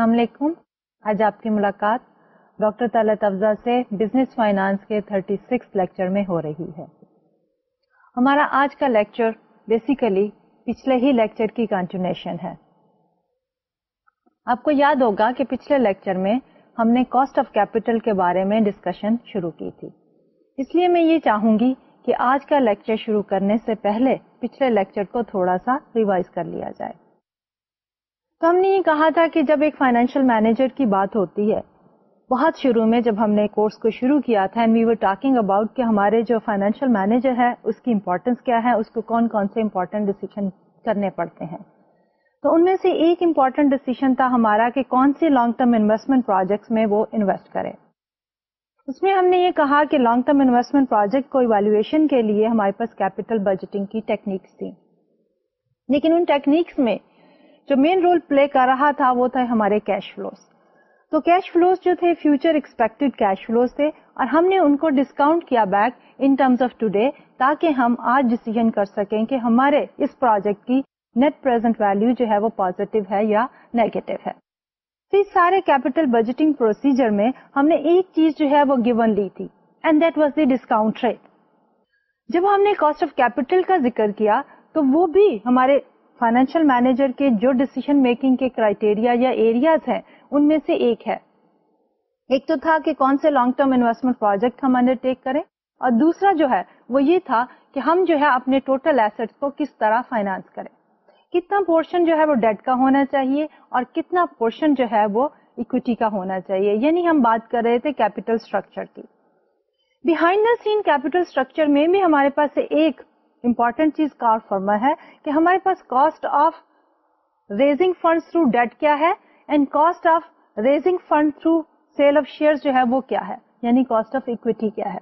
السلام علیکم آج آپ کی ملاقات ڈاکٹر افزا سے بزنس فائنانس کے 36 سکس لیکچر میں ہو رہی ہے ہمارا آج کا لیکچر بیسیکلی پچھلے ہی لیکچر کی ہے آپ کو یاد ہوگا کہ پچھلے لیکچر میں ہم نے کاسٹ آف کیپیٹل کے بارے میں ڈسکشن شروع کی تھی اس لیے میں یہ چاہوں گی کہ آج کا لیکچر شروع کرنے سے پہلے پچھلے لیکچر کو تھوڑا سا ریوائز کر لیا جائے تو ہم نے یہ کہا تھا کہ جب ایک فائنینشیل مینیجر کی بات ہوتی ہے بہت شروع میں جب ہم نے کورس کو شروع کیا تھا and we were talking about کہ ہمارے جو فائنینشیل مینیجر ہے اس کی امپورٹینس کیا ہے اس کو کون کون سے امپورٹینٹ ڈیسیزن کرنے پڑتے ہیں تو ان میں سے ایک امپورٹینٹ ڈیسیزن تھا ہمارا کہ کون سے لانگ ٹرم انویسٹمنٹ پروجیکٹس میں وہ انویسٹ کرے اس میں ہم نے یہ کہا کہ لانگ ٹرم انویسٹمنٹ پروجیکٹ کو ایویلویشن کے لیے ہمارے پاس کیپیٹل بجٹنگ کی ٹیکنیکس تھیں لیکن ان ٹیکنیکس میں جو مین رول پلے کر رہا تھا وہ تھا ہمارے کیش فلوز تو کیش فلوز جو تھے فیوچر ایکسپیکٹڈ کیش فلوز تھے اور ہم نے ان کو ڈسکاؤنٹ کیا back in terms of today تاکہ ہم آج ڈسیزن کر سکیں کہ ہمارے اس پروجیکٹ کی نیٹ پرزینٹ ویلو جو ہے وہ پوزیٹو ہے یا نیگیٹو ہے اس سارے کیپیٹل بجٹنگ پروسیجر میں ہم نے ایک چیز جو ہے وہ گیون لی تھی and that was the discount rate جب ہم نے کاسٹ آف کیپیٹل کا ذکر کیا تو وہ بھی ہمارے فائنینشیل مینیجر کے جو ڈسیشن میکنگ کے کرائٹیریا یا ایریاز ہیں ان میں سے ایک ہے ایک تو تھا کہ کون سے لانگ ٹرم انویسٹمنٹ پروجیکٹ ہم انڈر ٹیک کریں اور دوسرا جو ہے وہ یہ تھا کہ ہم جو ہے اپنے ٹوٹل ایسٹ کو کس طرح فائنانس کریں کتنا پورشن جو ہے وہ ڈیٹ کا ہونا چاہیے اور کتنا پورشن جو ہے وہ اکوٹی کا ہونا چاہیے یعنی ہم بات کر رہے تھے کیپیٹل اسٹرکچر کی behind the scene capital structure میں بھی ہمارے پاس ایک امپورٹنٹ چیز کار فرما ہے کہ ہمارے پاس cost of raising fund through debt کیا ہے and cost of of raising fund through sale share جو ہے وہ کیا ہے یعنی کاسٹ آف اکویٹی کیا ہے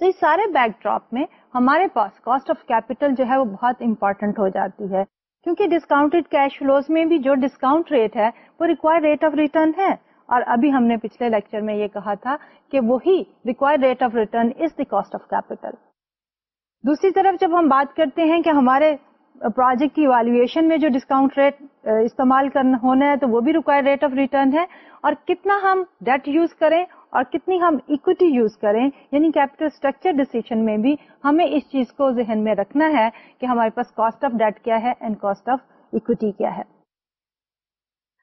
تو اس سارے بیک ڈراپ میں ہمارے پاس کاسٹ آف کیپیٹل جو ہے وہ بہت امپورٹنٹ ہو جاتی ہے کیونکہ ڈسکاؤنٹ کیش فلوز میں بھی جو ڈسکاؤنٹ ریٹ ہے وہ ریکوائر ریٹ آف ریٹرن ہے اور ابھی ہم نے پچھلے لیکچر میں یہ کہا تھا کہ وہی required rate of of return is cost capital دوسری طرف جب ہم بات کرتے ہیں کہ ہمارے پروجیکٹ کی ویلویشن میں جو ڈسکاؤنٹ ریٹ استعمال کرنا ہونا ہے تو وہ بھی ریٹ آف ریٹرن ہے اور کتنا ہم ڈیٹ یوز کریں اور کتنی ہم اکوٹی یوز کریں یعنی کیپٹل اسٹرکچر ڈسیشن میں بھی ہمیں اس چیز کو ذہن میں رکھنا ہے کہ ہمارے پاس کاسٹ آف ڈیٹ کیا ہے اینڈ کاسٹ آف اکوٹی کیا ہے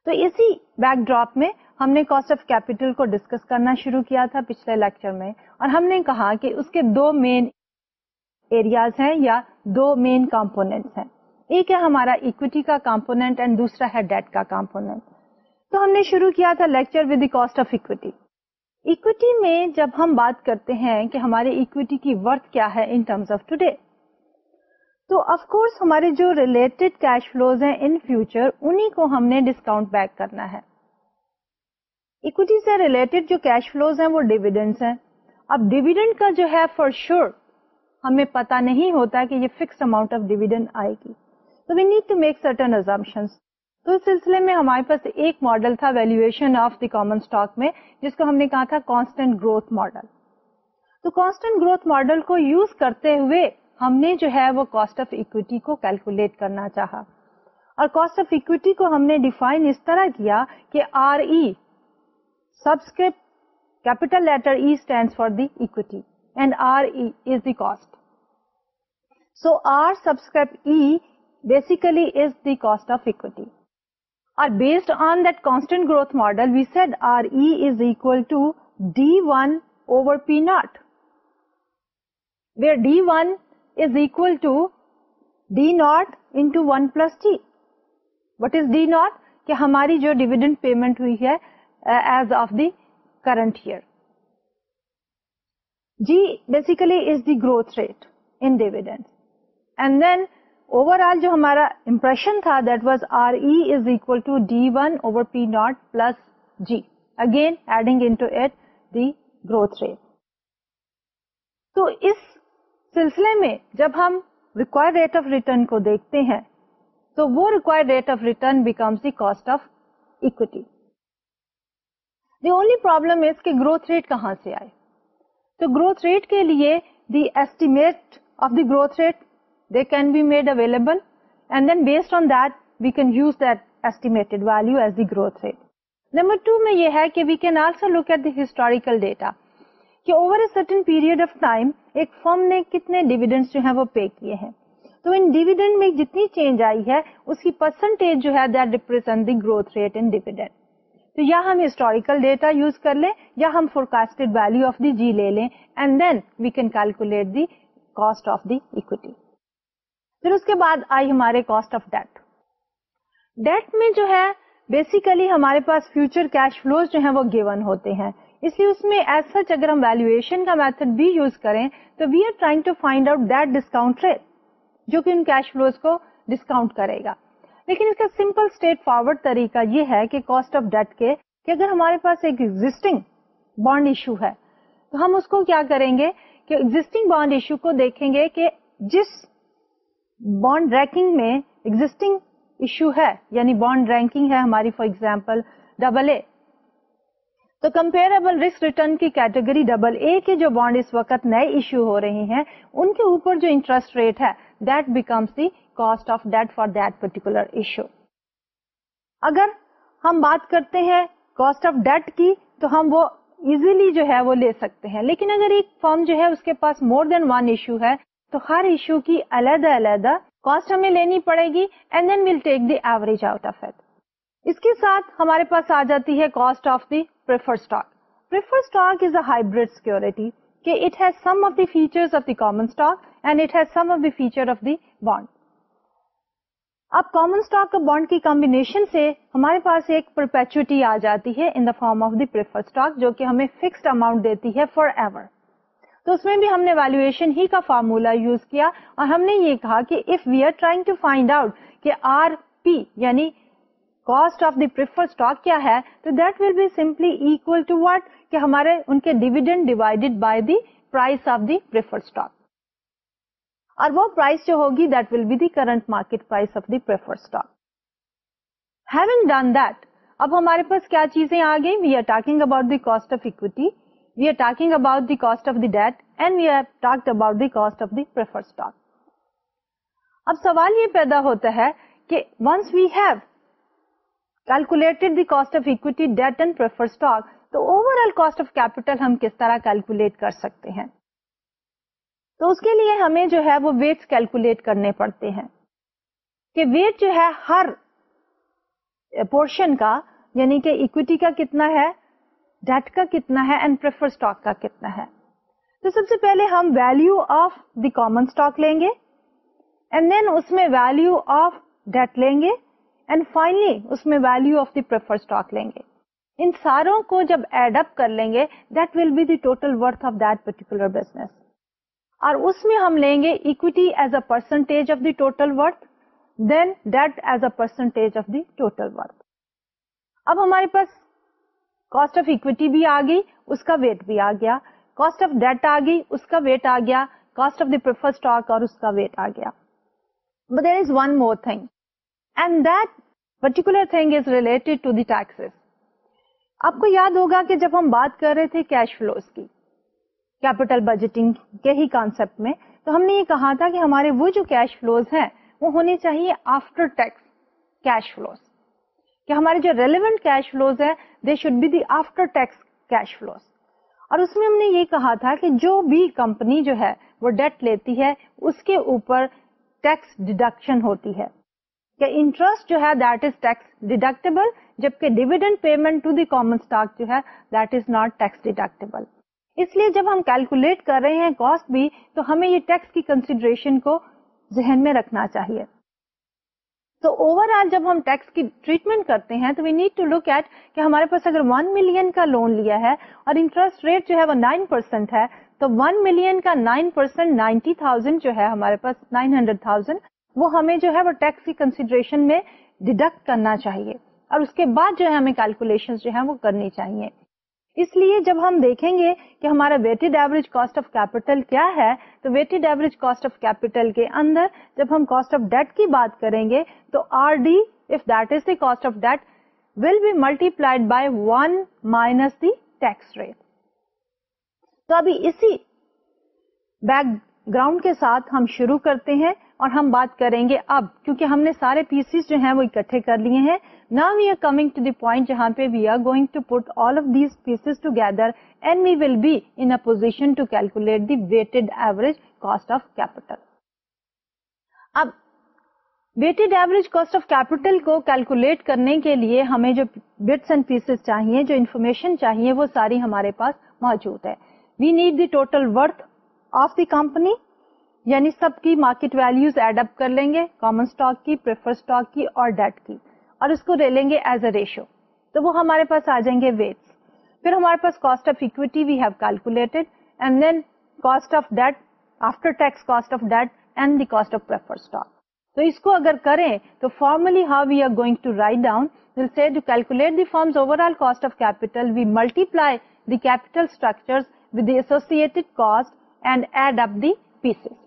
تو اسی بیک ڈراپ میں ہم نے کاسٹ آف کیپٹل کو ڈسکس کرنا شروع کیا تھا پچھلے لیکچر میں اور ہم نے کہا کہ اس کے دو مین ایریاز ہیں یا دو مین کمپونیٹ ہیں ایک ہے ہمارا اکویٹی کا کمپونیٹ اینڈ دوسرا ہے ڈیٹ کا کمپونیٹ تو ہم نے شروع کیا تھا lecture with the cost of میں جب ہم بات کرتے ہیں کہ ہمارے اکویٹی کی ورتھ کیا ہے ان ٹرمز آف ٹوڈے تو آف کورس ہمارے جو ریلیٹڈ کیش فلوز ہیں ان فیوچر کو ہم نے ڈسکاؤنٹ بیک کرنا ہے اکویٹی سے ریلیٹڈ جو کیش فلوز ہیں وہ ڈیویڈنٹ ہیں اب ڈیویڈنڈ کا جو ہے فار شیور sure, ہمیں پتا نہیں ہوتا کہ یہ فکس اماؤنٹ آف ڈیویڈنڈ آئے گی تو we need to make certain assumption تو اس سلسلے میں ہمارے پاس ایک ماڈل تھا valuation of the common stock میں جس کو ہم نے کہا تھا گروتھ ماڈل تو گروتھ ماڈل کو یوز کرتے ہوئے ہم نے جو ہے وہ کاسٹ آف اکویٹی کو کیلکولیٹ کرنا چاہا اور کاسٹ آف اکویٹی کو ہم نے ڈیفائن اس طرح کیا کہ R E subscript capital letter E stand for the so R subscript E basically is دیسٹ of equity are based on constant growth model we said R is equal to D one over P naught D one is equal what is D naught کہ ہماری جو dividend payment ہوئی ہے as of the current year G basically is the growth rate Anas and then overall جو ہمارا impression that's equal to D one over P naught plus G again adding the growth rate تو اس سلسلے میں جب ہم require rate of return کو دیکھتے ہیں تو وہ required rate of return becomes the cost of equity the only problem growth rate کہاں سے آئے تو گروتھ ریٹ کے لیے the estimate of the growth rate they can be made available and then based on that we can use that estimated value as the growth rate number two میں یہ ہے کہ we can also look at the historical data کہ over a certain period of time ایک firm نے کتنے dividend جو ہیں وہ پے کیے ہیں تو ان ڈیویڈنڈ میں جتنی چینج آئی ہے اس کی پرسنٹیج جو ہے that represent the growth rate in dividend تو یا ہم ہسٹوریکل ڈیٹا یوز کر لیں یا ہم forecast value of the G لے لیں and then we can calculate the cost of the پھر اس کے بعد آئی ہمارے کاسٹ آف ڈیٹ ڈیٹ میں جو ہے بیسیکلی ہمارے پاس فیوچر کیش فلو جو ہیں وہ گیون ہوتے ہیں اس لیے اس میں ایز سچ اگر ہم ویلویشن کا میتھڈ بھی یوز کریں تو we are trying to find out discount rate جو کہ ان کیش فلوز کو ڈسکاؤنٹ کرے گا لیکن اس کا سمپل اسٹیٹ فارورڈ طریقہ یہ ہے کہ کاسٹ آف ڈیٹ کے کہ اگر ہمارے پاس ایک ایگزٹنگ بانڈ ایشو ہے تو ہم اس کو کیا کریں گے کہ ایگزٹنگ بانڈ ایشو کو دیکھیں گے کہ جس بانڈ رینکنگ میں یعنی ہماری فار ایگزامپل ڈبل اے تو کمپیریبل رسک ریٹرن کی کیٹیگری ڈبل اے کے جو بانڈ اس وقت نئے ایشو ہو رہی ہیں ان کے اوپر جو انٹرسٹ ریٹ ہے that becomes the cost of debt for that particular issue اگر ہم بات کرتے ہیں کاسٹ آف ڈیٹ کی تو ہم وہ ایزیلی جو ہے وہ لے سکتے ہیں لیکن اگر ایک فارم جو ہے اس کے پاس مور دین ون ایشو ہے تو ہر ایشو کی علیحدہ علیحدہ کاسٹ ہمیں لینی پڑے گی and then will take the average out of it اس کے ساتھ ہمارے پاس آ جاتی ہے cost of the prefer prefer stock stock is a hybrid security کہ it has some of the feature common stock and it has some of the feature of the bond اب common stock bond کی combination سے ہمارے پاس ایک perpetuity آ جاتی ہے in the form of the stock جو کہ ہمیں فکسڈ اماؤنٹ دیتی ہے فار ایور تو اس میں بھی ہم نے ویلویشن ہی کا فارمولا یوز کیا اور ہم نے یہ کہا کہ if we are trying to find out کہ آر پی یعنی کاسٹ آف دی اسٹاک کیا ہے تو that will be simply to what کہ ہمارے ان کے dividend divided by the price of the stock اور وہ پرائز جو ہوگی that will be the current market price of the prefer stock having done that اب ہمارے پاس کیا چیزیں آ گئی we are talking about the cost of equity we are talking about the cost of the debt and we are talk about the cost of the prefer stock اب سوال یہ پیدا ہوتا ہے کہ once we have calculated the cost of equity debt and prefer stock تو over all cost of capital ہم کس طرح کیلکولیٹ کر سکتے ہیں تو اس کے لیے ہمیں جو ہے وہ ویٹس کیلکولیٹ کرنے پڑتے ہیں کہ ویٹ جو ہے ہر پورشن کا یعنی کہ اکویٹی کا کتنا ہے ڈیٹ کا کتنا ہے اینڈ پریفر اسٹاک کا کتنا ہے تو سب سے پہلے ہم value of the common stock لیں گے اینڈ دین اس میں ویلو آف ڈیٹ لیں گے اینڈ فائنلی اس میں value of the prefer stock لیں گے ان ساروں کو جب ایڈ اپ کر لیں گے that will be the total worth of that particular business اور اس میں ہم لیں گے equity as a percentage of the total worth then debt as a percentage of the total worth اب ہمارے پاس کاسٹ آف اکویٹی بھی آ گئی اس کا ویٹ بھی آ گیا کاسٹ آف ڈیٹ آ گئی اس کا ویٹ آ گیا کاسٹ آف دی پرفر اور اس کا ویٹ آ گیا but there is one more thing and that particular thing is related to the taxes آپ کو یاد ہوگا کہ جب ہم بات کر رہے تھے کیش فلوز کی کیپٹل بجٹنگ کے ہی کانسپٹ میں تو ہم نے یہ کہا تھا کہ ہمارے وہ جو کیش فلوز ہیں وہ ہونے چاہیے آفٹر ٹیکس کیش فلوز کہ ہمارے جو ریلیونٹ کیش فلوز ہیں they should be the after tax cash flows اور اس میں ہم نے یہ کہا تھا کہ جو بھی کمپنی جو ہے وہ ڈیٹ لیتی ہے اس کے اوپر ٹیکس ڈیڈکشن ہوتی ہے کہ انٹرسٹ جو ہے دیٹ از ٹیکس ڈیڈکٹیبل جبکہ dividend payment to the common stock جو ہے that is not tax deductible اس لیے جب ہم کیلکولیٹ کر رہے ہیں کاسٹ بھی تو ہمیں یہ ٹیکس کی کنسیڈریشن کو ذہن میں رکھنا چاہیے تو اوور آل جب ہم ٹیکس کی ٹریٹمنٹ کرتے ہیں تو we need to look at کہ ہمارے پاس اگر 1 ملین کا لون لیا ہے اور انٹرسٹ ریٹ جو ہے وہ 9% پرسینٹ ہے تو 1 ملین کا 9% پرسینٹ نائنٹی جو ہے ہمارے پاس 900,000 وہ ہمیں جو ہے وہ ٹیکس کی کنسیڈریشن میں ڈیڈکٹ کرنا چاہیے اور اس کے بعد جو ہے ہمیں کیلکولیشن جو ہے وہ کرنی چاہیے اس لیے جب ہم دیکھیں گے کہ ہمارا weighted average cost of capital کیا ہے تو weighted average cost of capital کے اندر جب ہم کاسٹ آف ڈیٹ کی بات کریں گے تو R D if that is the cost of debt will be multiplied by one minus the tax rate تو ابھی اسی بیک گراؤنڈ کے ساتھ ہم شروع کرتے ہیں اور ہم بات کریں گے اب کیونکہ ہم نے سارے پیسز جو ہیں وہ اکٹھے کر لیے ہیں نا we are coming to the point جہاں پہ we are going to put all of these pieces together and we will be in position to calculate the weighted average cost of capital اب weighted average cost of capital کو calculate کرنے کے لیے ہمیں جو bits and pieces چاہیے جو information چاہیے وہ ساری ہمارے پاس موجود ہے we need the total worth of the company یعنی سب کی مارکیٹ ویلوز ایڈ اپ کر لیں گے کامن اسٹاک کی پریفر اسٹاک کی اور ڈیٹ کی اور اس کو لے لیں گے ایز اے ریشو تو وہ ہمارے پاس آ جائیں گے ویٹس پھر ہمارے پاس cost of equity we have calculated and then cost of debt after tax cost of debt and the cost of prefer stock تو اس کو اگر کریں تو formally how we are going to write down will see to calculate the firms overall cost of capital we multiply the capital structure with the associated cost and add up the pieces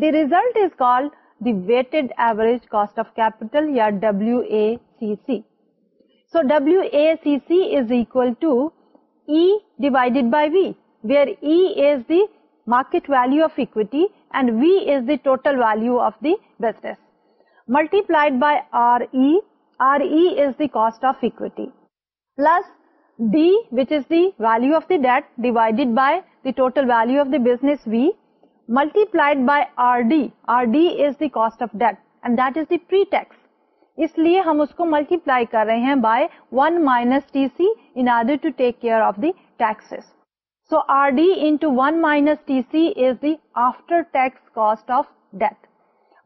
the result is W A C C to E divided by V where V is the total value of this multiplied by R E R as دیكٹی plus B which is the value of debt by the total value of this V multiplied by R D R these that is the ہم اس کو multiply کر رہے ہیں by one minus T C in to take care of the this so R D one minus T C is the after tax cost of debt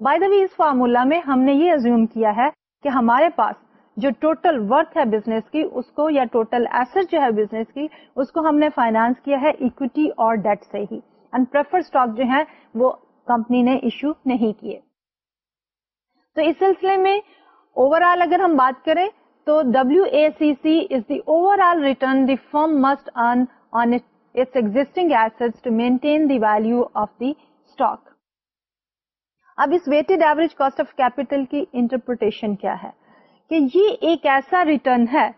by the V us formula میں ہم نے یہ assume کیا ہے کہ ہمارے پاس جو ٹوٹل ورتھ ہے بزنس کی اس کو یا ٹوٹل ایسٹ جو ہے بزنس کی اس کو ہم نے فائنانس کیا ہے اکویٹی اور ڈیٹ سے ہی اسٹاک جو ہیں وہ کمپنی نے ایشو نہیں کیے تو اس سلسلے میں اوور آل اگر ہم بات کریں تو W A C C is the overall return the firm must earn on its existing asset to maintain the value of the stock اب اس weighted average cost of capital کی انٹرپریٹیشن کیا ہے کہ یہ ایک ایسا ریٹرن ہے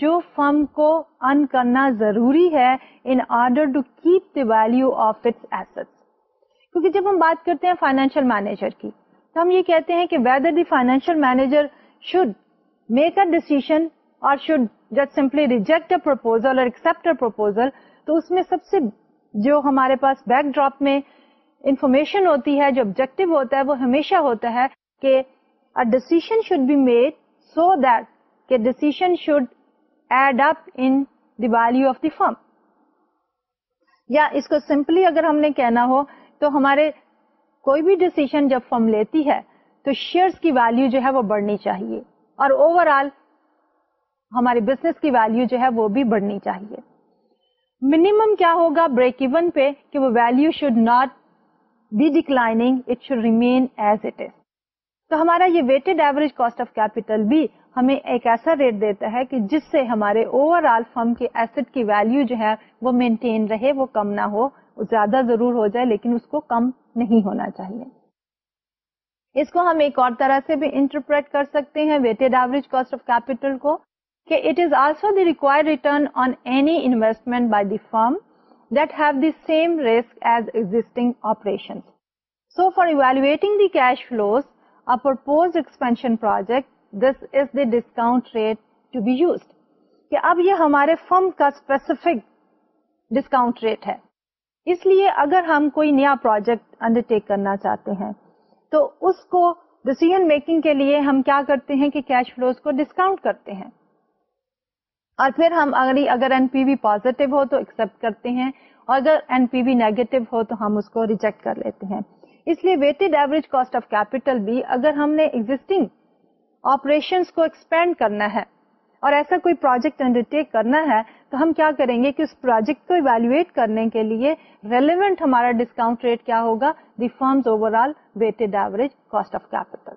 جو فرم کو ان کرنا ضروری ہے in order to keep value of its asset کیونکہ جب ہم بات کرتے ہیں فائنینشیل مینیجر کی تو ہم یہ کہتے ہیں کہ whether the financial manager should make a decision اور should simply reject a proposal اور ایکسپٹ اے پرپوزل تو اس میں سب سے جو ہمارے پاس بیک ڈراپ میں انفارمیشن ہوتی ہے جو آبجیکٹو ہوتا ہے وہ ہمیشہ ہوتا ہے کہ decision should be made so that کہ decision should add up in the value of the firm یا اس کو سمپلی اگر ہم نے کہنا ہو تو ہمارے کوئی بھی ڈسیشن جب فرم لیتی ہے تو شیئرس کی ویلو جو ہے وہ بڑھنی چاہیے اور اوور آل ہمارے بزنس کی ویلو جو ہے وہ بھی بڑھنی چاہیے منیمم کیا ہوگا بریک ایون پہ کہ وہ value should not be declining it should remain as it is تو ہمارا یہ weighted average cost of capital بھی ہمیں ایک ایسا ریٹ دیتا ہے کہ جس سے ہمارے اوور آل فرم کے ایسٹ کی ویلیو جو ہے وہ مینٹین رہے وہ کم نہ ہو زیادہ ضرور ہو جائے لیکن اس کو کم نہیں ہونا چاہیے اس کو ہم ایک اور طرح سے بھی انٹرپریٹ کر سکتے ہیں weighted average cost of capital کو کہ it is also the require return on any investment by the firm that have the same risk as existing operation so for evaluating the cash flows a propose expansion project this is the discount rate to be use اب یہ ہمارے firm کا specific discount rate ہے اس لیے اگر ہم کوئی نیا پروجیکٹ انڈر ٹیک کرنا چاہتے ہیں تو اس کو ڈسیزن میکنگ کے لیے ہم کیا کرتے ہیں کہ کیش فلوز کو ڈسکاؤنٹ کرتے ہیں اور پھر ہم اگر این پی وی پوزیٹو ہو تو ایکسپٹ کرتے ہیں اور اگر این پی وی نیگیٹو ہو تو ہم اس کو ریجیکٹ کر لیتے ہیں اس لیے weighted average cost of capital بھی اگر ہم نے ایگزٹنگ آپریشنس کو ایکسپینڈ کرنا ہے اور ایسا کوئی پروجیکٹ انڈرٹیک کرنا ہے تو ہم کیا کریں گے کہ اس پروجیکٹ کو ایویلویٹ کرنے کے لیے ریلیونٹ ہمارا ڈسکاؤنٹ ریٹ کیا ہوگا the firms overall weighted average cost of capital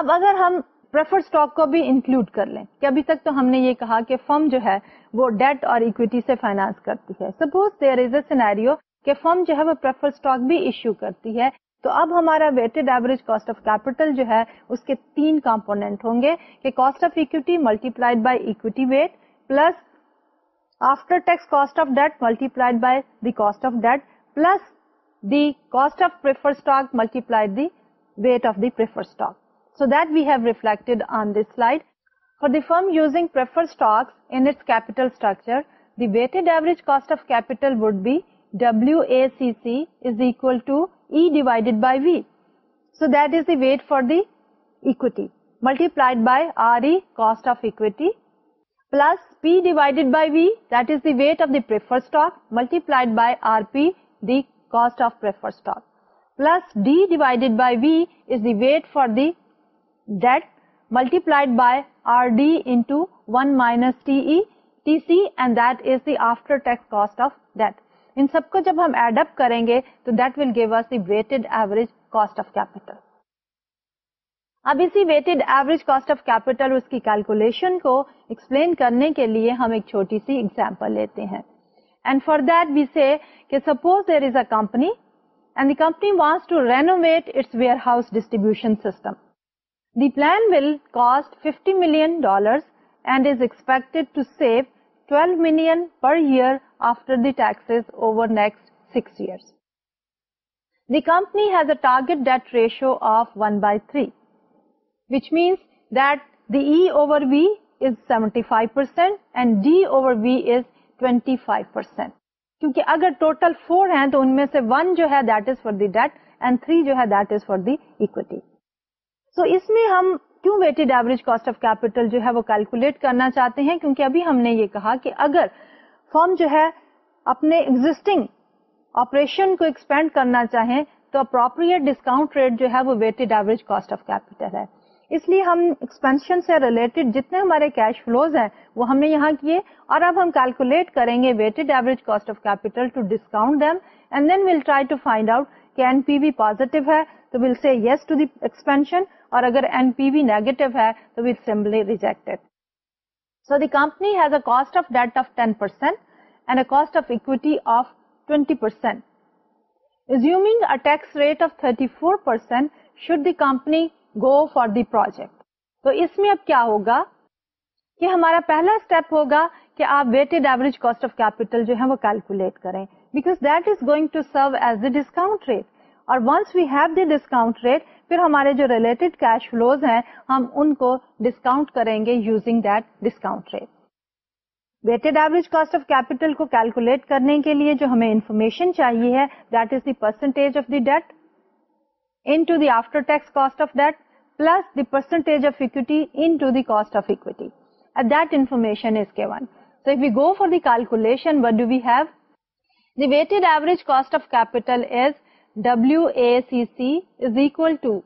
اب اگر ہم پریفر اسٹاک کو بھی انکلوڈ کر لیں کہ ابھی تک تو ہم نے یہ کہا کہ فرم جو ہے وہ ڈیٹ اور اکویٹی سے فائنانس کرتی ہے سپوز دیئر فرم جو ہے وہ پریفر بھی ایشو کرتی ہے تو اب ہمارا weighted average cost of capital جو ہے اس کے تین کمپونیٹ ہوں گے کہ cost of equity multiplied by equity weight plus after tax cost of debt multiplied by the cost of debt plus the cost of prefer stock multiplied the weight of the prefer stock so that we have reflected on this slide for the firm using prefer stock in its capital structure the weighted average cost of capital would be WACC is equal to E divided by V. So that is the weight for the equity multiplied by RE cost of equity plus P divided by V that is the weight of the preferred stock multiplied by RP the cost of preferred stock plus D divided by V is the weight for the debt multiplied by RD into 1 minus TE TC and that is the after tax cost of debt. ان سب کو جب ہم add up کریں گے تو that will give us the weighted average cost of capital اب اسی weighted average cost of capital اس کی کیلکولیشن کو ایکسپلین کرنے کے لیے ہم ایک چھوٹی سی ایگزامپل لیتے ہیں and for that we say کہ suppose there is a company and the company wants to renovate its warehouse distribution system the plan will cost 50 million dollars and is expected to save 12 1 E over B is seventy five percent and D over B is twenty five percent کیونکہ اگر total four ہیں تو ان میں سے 1 جو ہے that is for the debt and 3 جو ہے that is for equity so اس میں ہم کاسٹ آف کیپٹل جو ہے وہ کیلکولیٹ کرنا چاہتے ہیں کیونکہ ابھی ہم نے یہ کہا کہ اگر فارم جو ہے اپنے تو اپروپریٹ ڈسکاؤنٹ ریٹ جو ہے وہ weighted average cost of capital ہے اس لیے ہم ایکسپینشن سے ریلیٹڈ جتنے ہمارے کیش فلوز ہیں وہ ہم نے یہاں کیے اور اب ہم کیلکولیٹ کریں گے weighted average cost of capital ہے تو یس ٹو دی ایکسپینشن اور اگر این پی وی نیگیٹو ہے تو we'll simply reject so the company has a cost of debt of ten percent and a cost of equity of twenty percent assuming a tax rate of thirty four percent should the company go for the project تو اس میں اب کیا ہوگا کہ ہمارا پہلا step ہوگا کہ آپ weighted average cost of capital جو ہے وہ کیلکولیٹ کریں because that is going to serve as the discount rate اور once we have the discount rate پھر ہمارے جو ریلیٹڈ کیش فلوز ہیں ہم ان کو ڈسکاؤنٹ کریں گے using that discount rate weighted average cost of capital کو کیلکولیٹ کرنے کے لیے جو ہمیں انفارمیشن چاہیے ہے that is the the the percentage of debt into after tax cost of debt plus the percentage of equity into the cost of equity that information is کا when you go for the calculation what do we have the weighted average cost of capital is WACC is equal to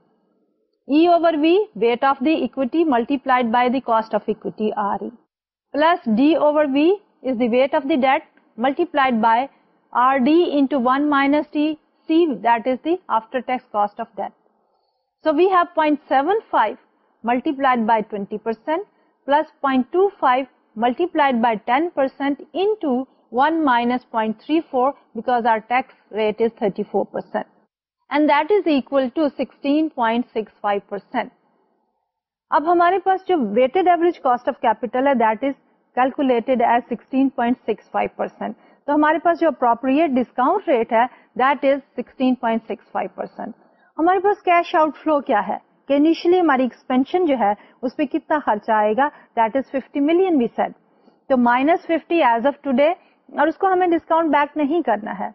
E/V, weight of the equity multiplied by the cost of equity RE, plus D/V is the weight of the debt multiplied by RD into 1 minus T, C, that is the after tax cost of debt. So we have 0.75 multiplied by 20% plus 0.25 multiplied by 10% into 1 minus 0.34 because our tax rate one minus point three four back are ٹیکسٹینٹ اب ہمارے پاس جو ہے اس پہ کتنا خرچہ آئے گا that is 50 million we set تو مائنس 50 ایز آف ٹوڈے اور اس کو ہمیں ڈسکاؤنٹ بیک نہیں کرنا ہے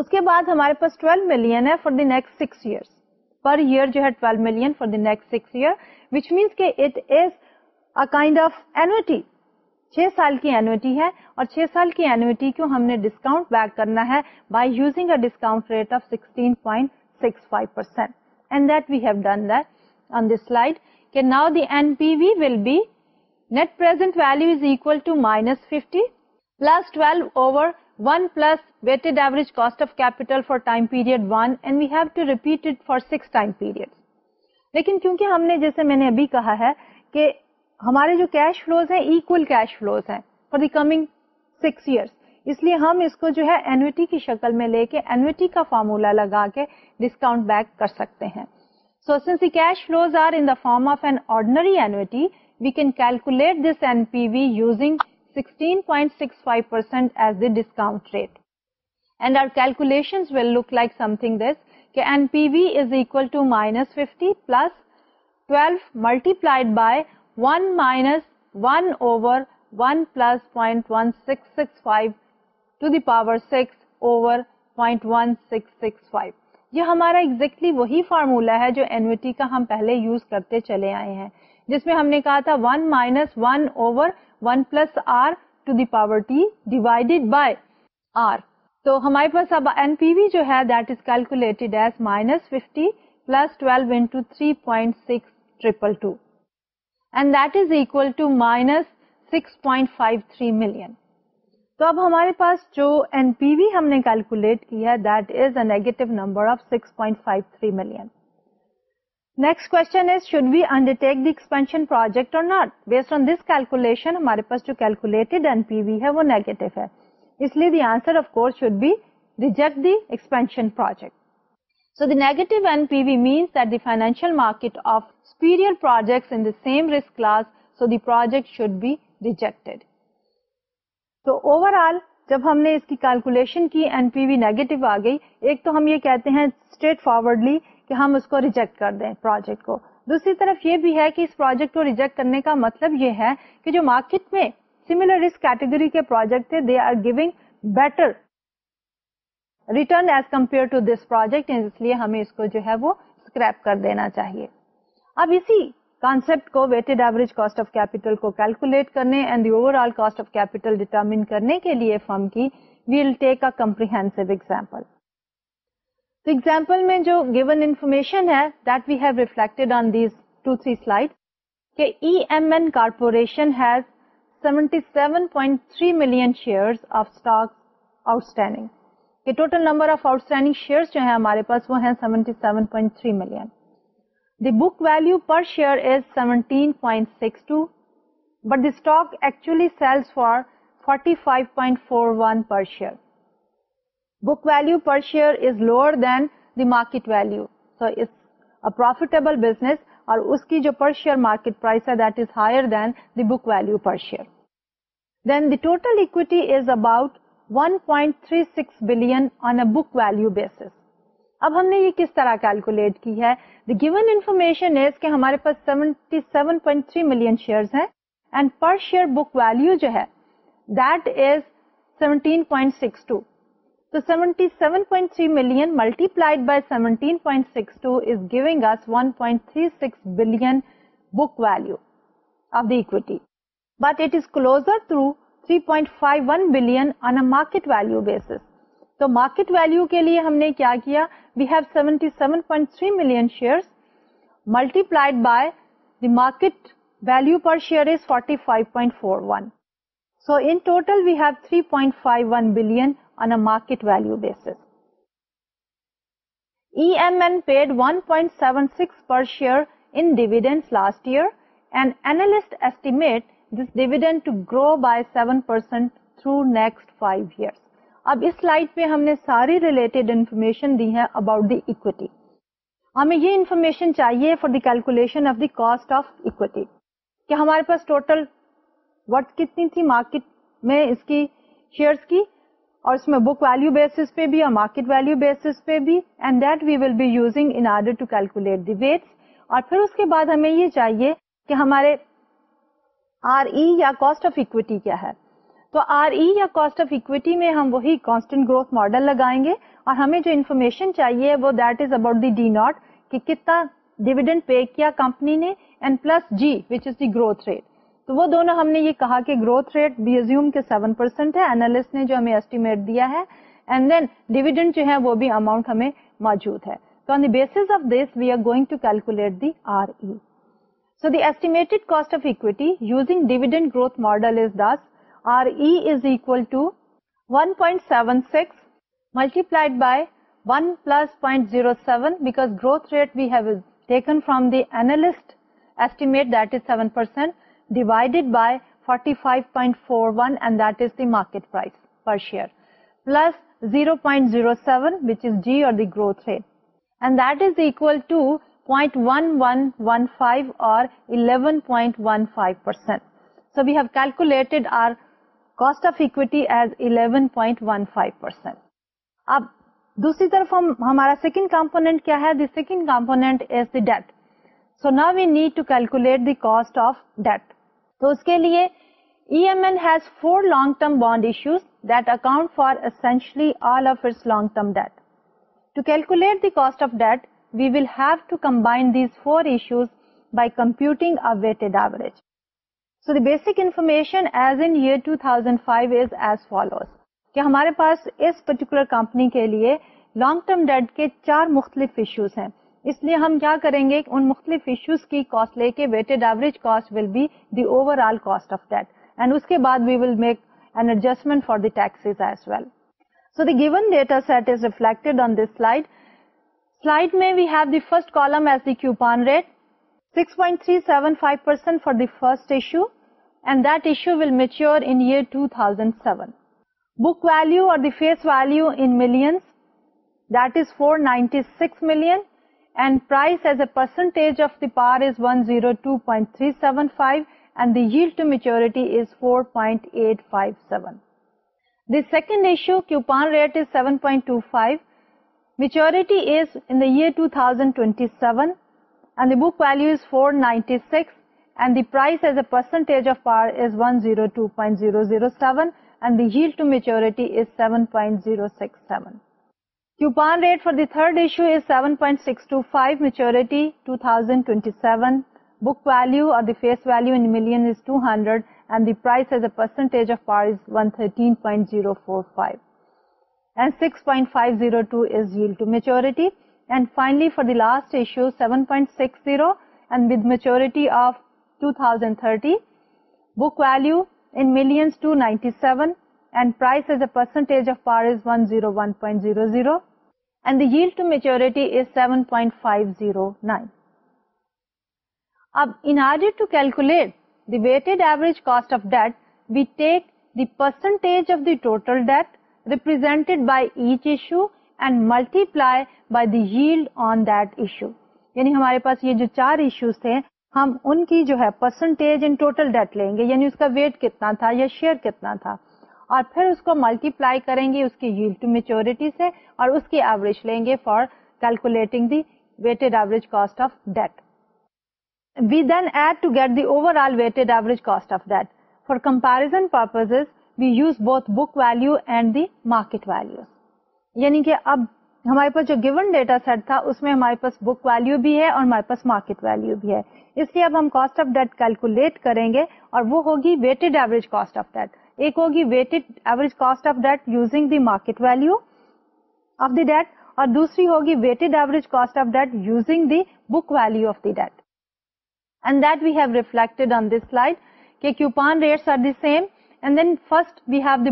اس کے بعد ہمارے پاس 12 ملین ہے for next six per year جو ہے 12 million for the next six year which means کے اینوٹی ہے اور چھ سال کی اینوٹی کو ہم نے ڈسکاؤنٹ بیک کرنا ہے by using a discount rate of sixteen point six five percent and that that we have done on this slide کہ now the N P V will be net present value is equal to minus fifty plus twelve over one plus weight average نے ابھی کہا ہے کہ ہمارے جو cash flows ہیں for the coming six years اس لیے ہم اس کو جو ہے اینوٹی کی شکل میں لے کے اینوٹی کا فارمولا لگا کے ڈسکاؤنٹ بیک کر سکتے ہیں so cash flows are in form of an ordinary annuity we can calculate this N P V using 16.65% as the discount rate. And our calculations will look like something this. Ke NPV is equal to minus 50 plus 12 multiplied by 1 minus 1 over 1 plus 0.1665 to the power 6 over 0.1665. یہ ہمارا exactly exactly وہی formula ہے جو annuity کا ہم پہلے use کرتے چلے آئے ہیں جس میں ہم نے کہا تھا 1 minus 1 over one plus R to the T divided by R تو ہمارے پاس اب این پی وی جو ہے six point five three million تو اب ہمارے پاس جو این پی وی ہم نے کیلکولیٹ کی ہے that is a negative number of six point five three million next question is should should be undertake the the the the the expansion expansion project project or not based on this calculation ہمارے پاس جو calculated N N P P V V ہے ہے وہ negative negative اس لیے answer of course reject so means that financial market of superior projects in the same risk class so the project should be rejected after all جب ہم نے اس کی کیلکولیشن کی این پی وی نیگیٹو آ گئی ایک تو ہم یہ کہتے ہیں اسٹریٹ فارورڈلی کہ ہم اس کو ریجیکٹ کر دیں پروجیکٹ کو دوسری طرف یہ بھی ہے کہ اس پروجیکٹ کو ریجیکٹ کرنے کا مطلب یہ ہے کہ جو مارکیٹ میں سیملر رسک کیٹیگری کے پروجیکٹ تھے they are giving better return as compare to this project اس لیے ہمیں اس کو جو ہے وہ اسکریپ کر دینا چاہیے اب اسی کانسپٹ کو weighted average cost of capital کو کیلکولیٹ کرنے and the overall cost of capital determine کرنے کے لیے فرم کی ویل ٹیک اے ایگزامپل تو ایگزامپل میں جو گیون انفارمیشن ہے that we have on these two three slide کہ E M total number of standing share جو ہیں ہمارے پاس وہ ہیں seventy seven million the book value per share is seventy six two but the stock actually sells for forty five point four one per share book value per share is lower than the market value so its per market price ہے total equity is about 1.36 billion on a book value base اب ہم نے یہ کس طرح calculate کی ہے the given information is کہ ہمارے پاس 77.3 seven point three million share ہیں and per share book value جو ہے دونٹین point six two seventy seven point three million multiplied by seven six بلینٹ value base تو مارکیٹ ویلو کے لیے ہم نے کیا we have seventy seven point three mil share multiplied by value per share we have 3.51 point five market value base M add one point اب اس slide پہ ہم نے ساری ریلیٹڈ انفارمیشن دی ہے اباؤٹ دی اکویٹی ہمیں یہ انفارمیشن چاہیے for the calculation of of the cost equity کہ ہمارے پاس ٹوٹل وٹ کتنی تھی مارکیٹ میں اس کی شیئرس کی اور اس میں بک ویلو بیسس پہ بھی اور مارکیٹ ویلو بیس پہ بھی and that we will be using in order to calculate the اور پھر اس کے بعد ہمیں یہ چاہیے کہ ہمارے آر ای یا کاسٹ آف اکویٹی کیا ہے تو آر ای یا کاسٹ آف اکویٹی میں ہم وہی کانسٹنٹ گروتھ ماڈل لگائیں گے اور ہمیں جو انفارمیشن چاہیے وہ that is about the D naught کہ کتنا ڈیویڈنڈ پے کیا کمپنی نے and plus g which is the growth rate تو وہ دونوں ہم نے یہ کہا کہ گروتھ ریٹ بی ایزیوم کے سیون پرسینٹ ہے جو ہمیں ایسٹیمیٹ دیا ہے اینڈ دین ڈیویڈنڈ جو ہے وہ بھی اماؤنٹ ہمیں موجود ہے تو on the base this we are going to calculate the R E so the estimated cost of equity using dividend growth model is this R E is equal to one point seven six multiplied by one plus point zero seven back growth rate we have taken from the analyst ایسٹی percent divided by forty five point four winds plus zero point rate isn't so we've calculate our cost of equity as eleven point percent اب دوسری طرف ہمارا second component کیا ہے the the second component is debt so now we need to calculate the cost of debt تو اس کے لیے M M four long term bond issues فارش long term debt to calculate دیسٹ of debt we will have to combine these four issues by computing so the basic information as انو thousand five follows کیا ہمارے پاس اس particular company کے لیے long term debt کے چار مختلف issues ہیں اس لیے ہم کیا کریں گے ان مختلف ایشوز کی کاسٹ لے کے weighted average cost will be the overall cost of debt and اس کے بعد we will make an adjustment for the taxes as well so the given data set is reflected on this slide slide میں we have the first column as the coupon rate 6.375% point for the first issue and that issue will mature in year 2007 book value or the face value in millions that is 496 ninety yield to maturity second seven maturity is in two thousand twenty seven book value is four ninety six and دیائز as a percentage twenty zero zero seven دیل to maturity is seventy zero six seven rate for third seventy سکسینڈریڈلی for دیچورٹی book values 7.509 یعنی ہمارے پاس یہ جو چار issues تھے ہم ان کی جو ہے پرسنٹیج ان ٹوٹل ڈیٹ لیں گے یعنی اس کا ویٹ کتنا تھا یا شیئر کتنا تھا اور پھر اس کو ملٹی پلائی کریں گے اس کی اس کی ایوریج لیں گے یعنی کہ اب ہمارے پاس جو گیون ڈیٹا سیٹ تھا اس میں ہمارے پاس بک ویلو بھی ہے اور ہمارے پاس مارکیٹ ویلو بھی ہے اس لیے اب ہم کاسٹ آف ڈیٹ کیلکولیٹ کریں گے اور وہ ہوگی weighted average cost of debt ہوگی weighted average cost of debt using market value debt اور دوسری ہوگی cost of debt using first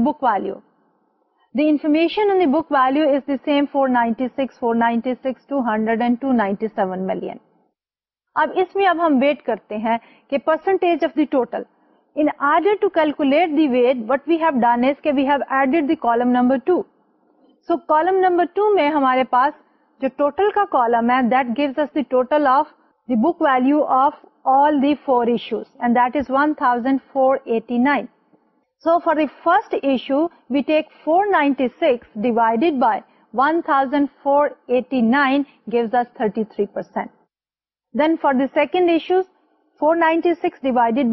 book value the information book value is them four ninety sixty six two hundred and two ninety seven million اب اس میں اب ہم weight کرتے ہیں کہ percentage of the total weight what we've ڈنڈیڈ so column number ہمارے پاس جو ٹوٹل کا کالم ہے first issue we take four ninety six divided by one thousand four eighty nine gives three percent then for دیکنڈ issues وے جب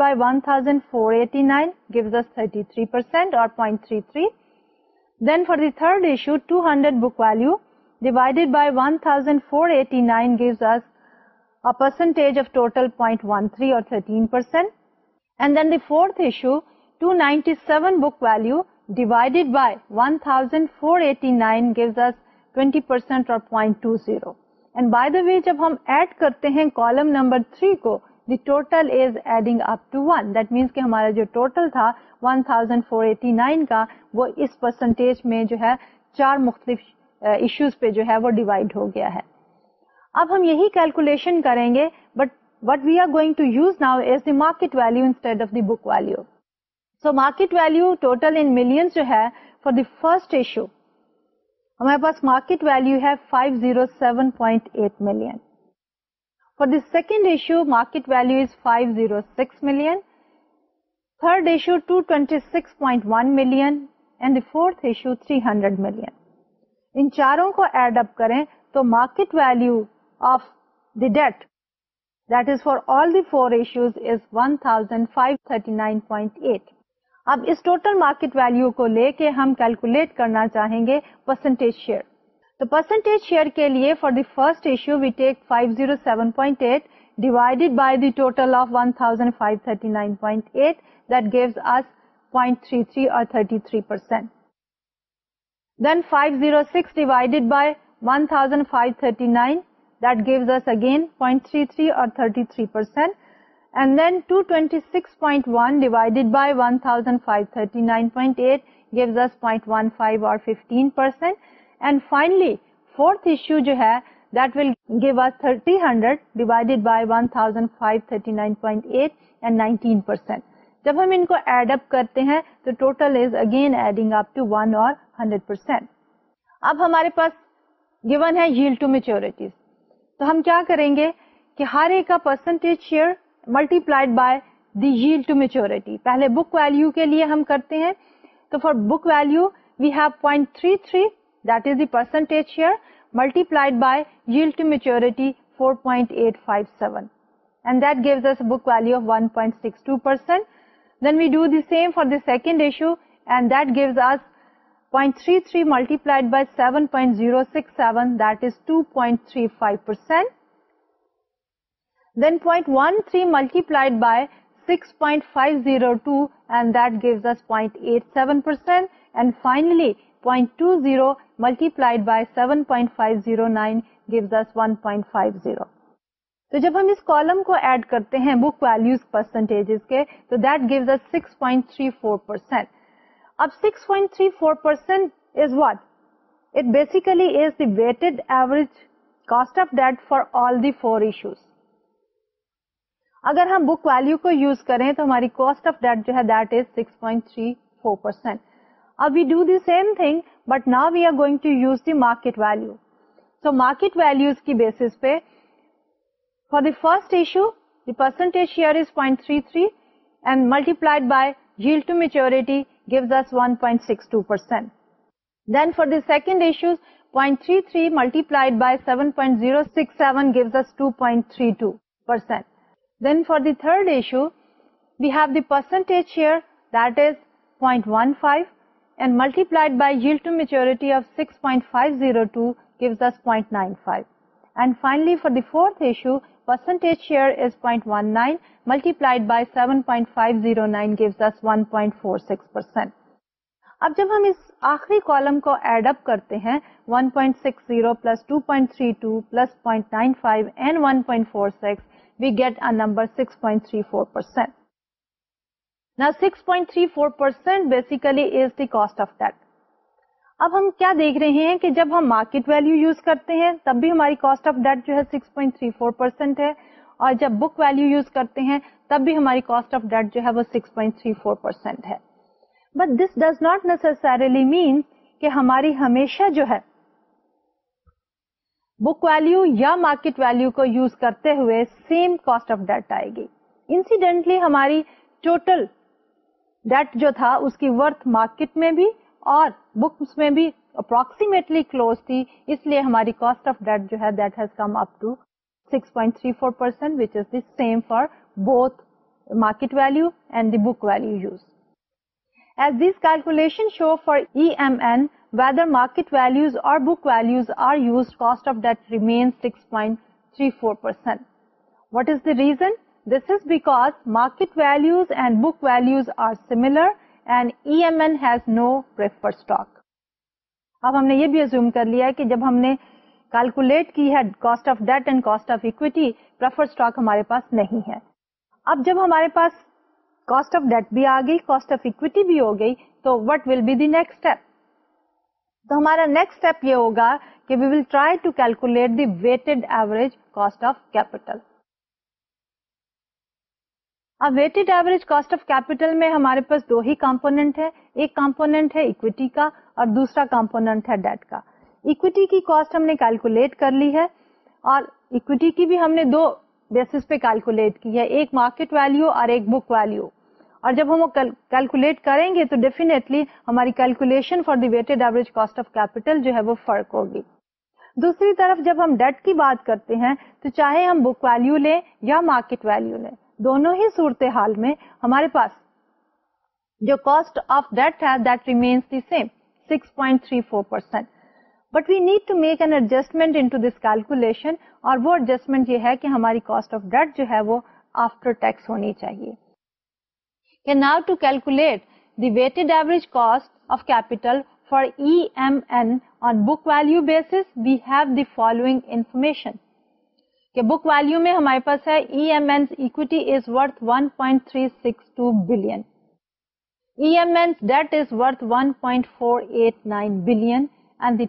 ہم add کرتے ہیں column number three کو the total is adding up to one that means کہ ہمارا جو total تھا 1489 کا وہ اس پرسنٹیج میں جو ہے چار مختلف ایشوز پہ جو ہے وہ ڈیوائڈ ہو گیا ہے اب ہم یہی کیلکولیشن کریں گے but what we are going to use now is the market value instead of the book value so market value total in million جو ہے فار دی فرسٹ ایشو ہمارے پاس مارکیٹ ویلو ہے 507.8 zero seven point eight million For the second issue, market value is 506 million. Third issue, 226.1 million. And the fourth issue, 300 million. In charon ko add up karein, to market value of the debt, that is for all the four issues, is 1539.8. اب اس total market value کو لے کے ہم calculate کرنا چاہیں گے percentage share percentage share کے لیے for the first issue we take five zero seven eight divided by the total eight gives thirty three percent by one thousand five thirty nines again point اور thirty three percent six by one thousand five thirty eight point اور تو ہم کیا کریں گے کہ ہر ایک کا percentage share multiplied by دیل ٹو میچیورٹی پہلے بک ویلو کے لیے ہم کرتے ہیں تو for book value we have point three three that is the percentage here multiplied by yield to maturity 4.857 and that gives us a book value of 1.62% then we do the same for the second issue and that gives us 0.33 multiplied by 7.067 that is 2.35% then 0.13 multiplied by 6.502 and that gives us 0.87% and finally 0.20 multiplied by 7.509 gives us 1.50 جب ہم کو add کرتے ہیں بک value کے تو اگر ہم book value کو یوز کریں تو ہماری کاسٹ آف ڈیٹ جو ہے that is 6.34% we do same thing but now we are going to use the market value so market values کی بیسس پہ for the first percentage share multiplied by point zero percent then for the third issue we have percentage share and multiplied by yield to maturity of 6.502 gives us 0.95. And finally for the fourth issue, percentage share is 0.19 multiplied by 7.509 gives us 1.46%. اب جب ہم اس آخری column کو add up کرتے ہیں 1.60 plus 2.32 plus 0.95 and 1.46 we get a number 6.34 percent 6.34% basically is the cost of basically اب ہم کیا دیکھ رہے ہیں کہ جب ہم مارکیٹ ویلو یوز کرتے ہیں تب بھی ہماری کاسٹ آف ڈیٹ جو ہے ہے 6.34% اور جب بک یوز کرتے ہیں تب بھی ہماری کاسٹ آف ڈیٹ جو ہے but this does not necessarily mean کہ ہماری ہمیشہ جو ہے بک ویلو یا مارکیٹ ویلو کو یوز کرتے ہوئے سیم کاسٹ آف ڈیٹ آئے گی انسیڈینٹلی ہماری ٹوٹل ڈیٹ جو تھا اس کی ورتھ مارکیٹ میں بھی اور بکس میں بھی اپروکسیمیٹلی کلوز تھی اس لیے ہماری کاسٹ آف ڈیٹ جو ہے that has come up to point three four percent which is the same for both market value and the book value use as these calculation show for E M N whether market values اور book values are use cost of debt remain six point three four percent what is the reason اب ہم نے یہ بھی کر لیا ہے ہے کہ جب ہم نے کی آفیٹی اسٹاک ہمارے پاس نہیں ہے اب جب ہمارے پاس کاسٹ آف ڈیٹ بھی آ گئی کاسٹ آف اکویٹی بھی ہو گئی تو what will be the next step تو ہمارا نیکسٹ اسٹیپ یہ ہوگا کہ we will try to calculate the weight average cost of capital اب weighted average cost of capital میں ہمارے پاس دو ہی کمپونیٹ ہے ایک کمپونیٹ ہے اکویٹی کا اور دوسرا کمپونیٹ ہے ڈیٹ کا اکویٹی کی کاسٹ ہم نے کیلکولیٹ کر لی ہے اور اکویٹی کی بھی ہم نے دو بیسس پہ کیلکولیٹ کی ہے ایک مارکیٹ ویلو اور ایک بک ویلو اور جب ہم وہ کیلکولیٹ کریں گے تو ڈیفینیٹلی ہماری calculation for the weighted average cost of capital جو ہے وہ فرق ہوگی دوسری طرف جب ہم ڈیٹ کی بات کرتے ہیں تو چاہے ہم بک ویلو لیں یا مارکیٹ ویلو لیں دونوں ہی صورتحال میں ہمارے پاس جو کاسٹ آف ڈیٹ ہے that remains the same 6.34% point but we need to make an adjustment in to this calculation اور وہ ایڈجسٹمنٹ یہ ہے کہ ہماری کاسٹ آف ڈیٹ جو ہے وہ آفٹر ٹیکس ہونی چاہیے now to calculate the weighted average cost of capital for E M N on book value basis we have the following information book value میں ہمارے پاس ہے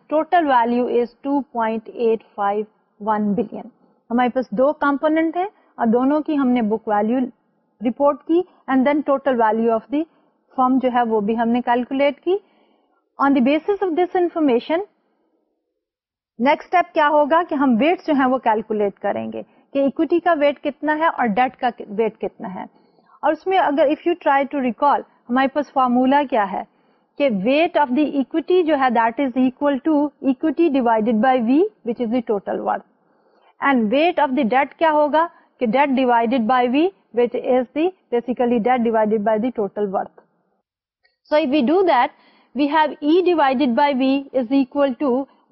total value is two point eight five one billion ہمارے پاس دو component ہیں اور دونوں کی ہم نے بک ویلو رپورٹ کی and then total value of the firm جو ہے وہ بھی ہم نے کیلکولیٹ کی base of this information next step کیا ہوگا کہ ہم ویٹ جو ہیں وہ کیلکولیٹ کریں گے کہ اکوٹی کا ویٹ کتنا ہے اور ڈیٹ کا ویٹ کتنا ہے اور اس میں اگر if you try to recall ہمارے پاس فارمولا کیا ہے کہ ویٹ آف دی اکوٹی جو ہے that is equal to equity divided by V which is the total worth and weight of the debt کیا ہوگا کہ debt divided by V which is the basically debt divided by the total worth so if we do that we have E divided by V is equal to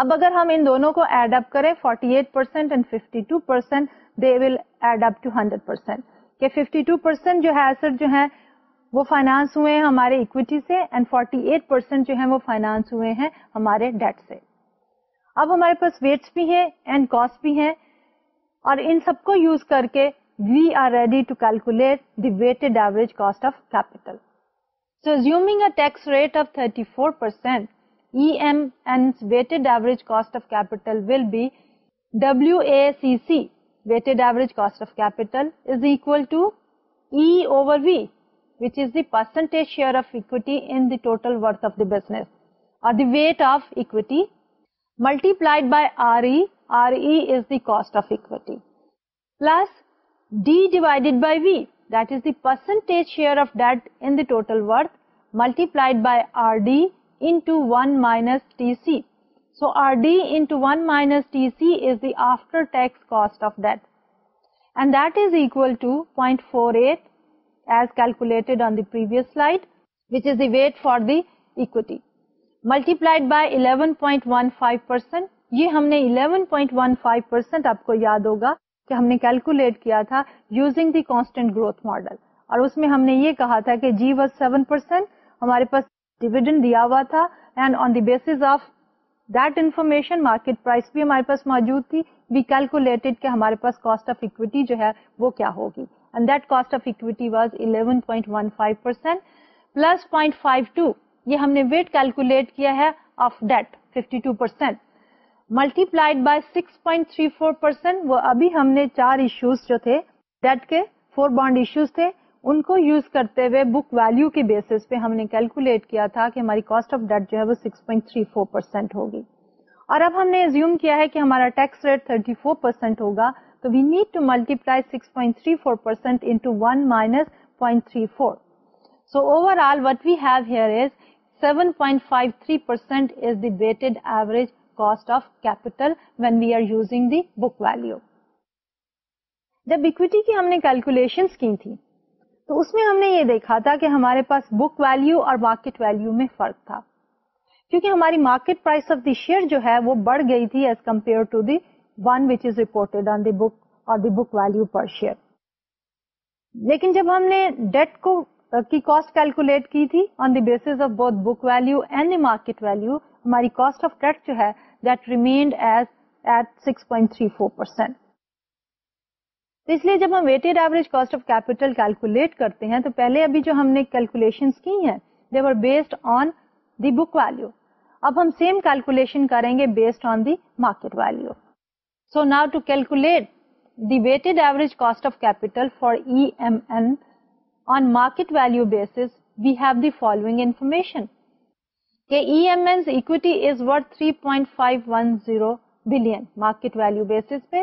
اب اگر ہم ان دونوں کو add up کریں 48% eight percent fifty two percent they will add up percent fifty two percent جو ہے سر جو ہیں وہ فائنانس ہوئے ہیں ہمارے اکویٹی سے اینڈ جو ہیں ہیں وہ فائنانس ہوئے ہمارے ڈیٹ سے اب ہمارے پاس ویٹس بھی ہیں اینڈ کاسٹ بھی ہیں اور ان سب کو یوز کر کے we are ready to calculate the weighted average cost of capital assume tax rate of thirty four percent multiply plus D divide by weight دیج شوٹل into 1 minus TC. So RD into 1 minus TC is the after tax cost of that. And that is equal to 0.48 as calculated on the previous slide which is the weight for the equity. Multiplied by 11.15% یہ ہم نے 11.15% آپ کو یاد ہوگا کہ ہم نے کیلکولیٹ کیا تھا using the constant growth model اور اس میں ہم نے یہ کہا تھا کہ جی وز 7% ہمارے پاس ڈویڈنڈ دیا ہوا تھا and on the base of that information market price بھی ہمارے پاس موجود تھی وی کیلکولیٹڈ کہ ہمارے پاس کاسٹ آف اکویٹی جو ہے وہ کیا ہوگی and that cost of equity was 11.15 percent plus point five two یہ ہم نے ویٹ کیلکولیٹ کیا ہے of debt 52 percent multiplied by six point three four percent وہ ابھی ہم نے چار ایشوز جو تھے ڈیٹ کے فور بانڈ ایشوز تھے ان کو یوز کرتے ہوئے بک ویلو کے بیسس پہ ہم نے کیلکولیٹ کیا تھا کہ ہماری کاسٹ آف ڈیٹ جو ہے وہ 6.34 پرسینٹ ہوگی اور اب ہم نے زیوم کیا ہے کہ ہمارا ٹیکس ریٹ 34 فور پرسینٹ ہوگا تو we need to multiply six point three four percent into one minus point three four so overall what we have here is seven point five three percent is weighted average cost of capital when we are using the book value جب equity کی ہم نے calculation کی تھی تو اس میں ہم نے یہ دیکھا تھا کہ ہمارے پاس بک ویلو اور مارکیٹ ویلو میں فرق تھا کیونکہ ہماری market price of the share جو ہے وہ بڑھ گئی تھی as compare to the the the one which is on book book اور پر شیئر لیکن جب ہم نے ڈیٹ کو کی کاسٹ کیلکولیٹ کی تھی on the base of book value the market value ہماری کاسٹ آف ڈیٹ جو ہے that remained as at six point three four percent جب ہم weighted average cost of calculate کرتے ہیں تو پہلے ابھی جو ہم نے کیلکولیشن کی E M N on market value base we have the following information M N equity is worth three point five one zero billion market value basis پہ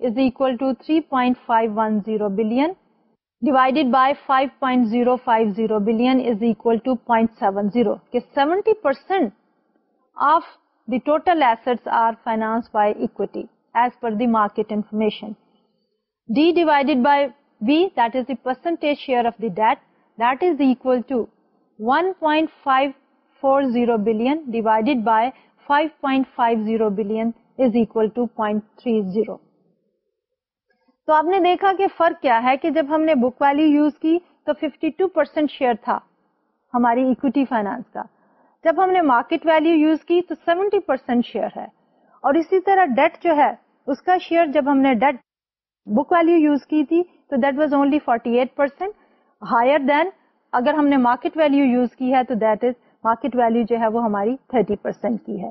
ڈیٹ دیٹ از ایکلو بلینڈ بائی فائیو فائیو زیرو بلینٹری تو آپ نے دیکھا کہ فرق کیا ہے کہ جب ہم نے بک ویلو یوز کی تو 52% شیئر تھا ہماری اکویٹی فائنانس کا جب ہم نے مارکیٹ ویلو یوز کی تو 70% پرسینٹ شیئر ہے اور اسی طرح ڈیٹ جو ہے اس کا شیئر جب ہم نے ڈیٹ بک ویلو یوز کی تھی تو that was only 48% percent higher than اگر ہم نے مارکیٹ ویلو یوز کی ہے تو دیٹ از مارکیٹ ویلو جو ہے وہ ہماری 30% کی ہے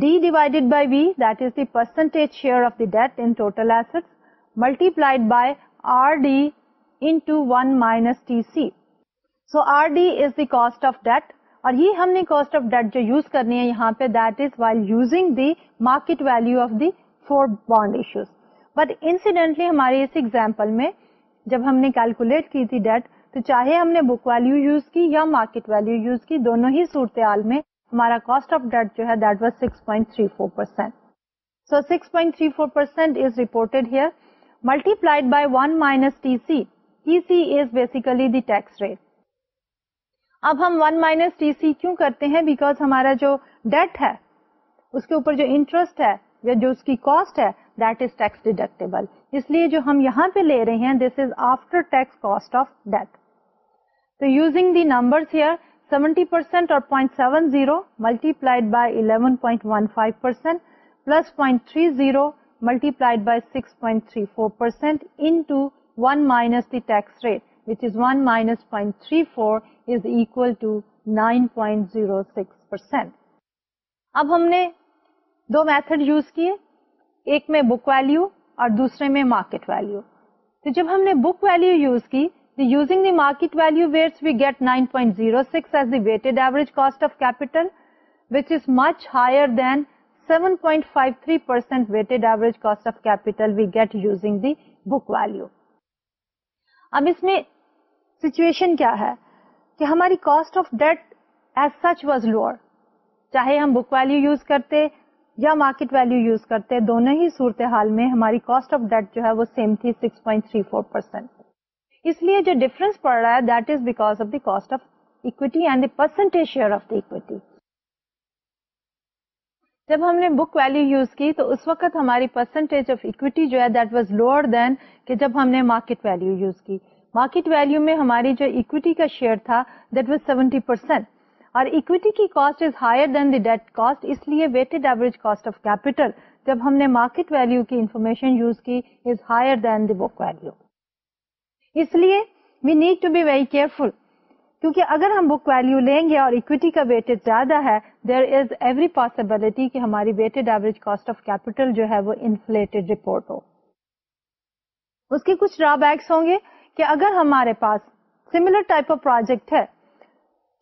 ڈی ڈیوائڈ بائی بیٹ is دیسنٹیج share of دیوٹل multiplied by R D minus جو یوز کرنی ہے market value of the four bond issues but incidentally ہمارے اس ایگزامپل میں جب ہم نے کیلکولیٹ کی تھی ڈیٹ تو چاہے ہم نے بک ویلو یوز کی یا مارکیٹ ویلو یوز کی دونوں ہی صورتحال میں ہمارا کاسٹ آف ڈیٹ جو ہے that was 6.34% point so six point three four percent is reported here multiplied by one minus T C T C is basically the tax rate اب ہم ون مائنس ٹی سی کیوں کرتے ہیں because ہمارا جو date ہے اس کے اوپر جو انٹرسٹ ہے یا جو اس کی کاسٹ ہے دیٹ از ٹیکس ڈیڈکٹیبل اس لیے جو ہم یہاں پہ لے رہے ہیں this is after tax cost of debt تو یوزنگ دی نمبر ہیئر دو میتھڈ یوز کیے ایک میں بک ویلو اور دوسرے میں مارکیٹ ویلو تو جب ہم نے بک ویلو یوز کی market values we get nine value اب اس میں سچویشن کیا ہے کہ ہماری cost of debt as such was lower چاہے ہم بک ویلو یوز کرتے یا مارکیٹ ویلو یوز کرتے دونوں ہی صورتحال میں ہماری کاسٹ آف ڈیٹ جو ہے وہ سیم تھی six point three four percent اس لیے جو ڈفرنس پڑ رہا ہے that is because of of of the the the cost equity equity and percentage share جب ہم نے بک یوز کی تو اس وقت ہماری پرسنٹیج آف اکویٹی جو ہے دیٹ واز لوور دین کہ جب ہم نے مارکیٹ ویلو یوز کی مارکیٹ ویلو میں ہماری جو اکویٹی کا شیئر تھا دیٹ واز سیونٹی پرسینٹ اور اکویٹی کی cost is higher than the debt cost اس لیے weighted average cost of capital جب ہم نے مارکیٹ ویلو کی انفارمیشن یوز کی is higher than the book value اس لیے we need to be very کیونکہ اگر ہم بک ویلو لیں گے اور اکویٹی کا ویٹڈ زیادہ ہے دیر از ایوری پاسبلٹی کہ ہماری weighted average cost of capital جو ہے وہ رپورٹ ہو اس کے کچھ ڈرا بیکس ہوں گے کہ اگر ہمارے پاس سملر ٹائپ آف پروجیکٹ ہے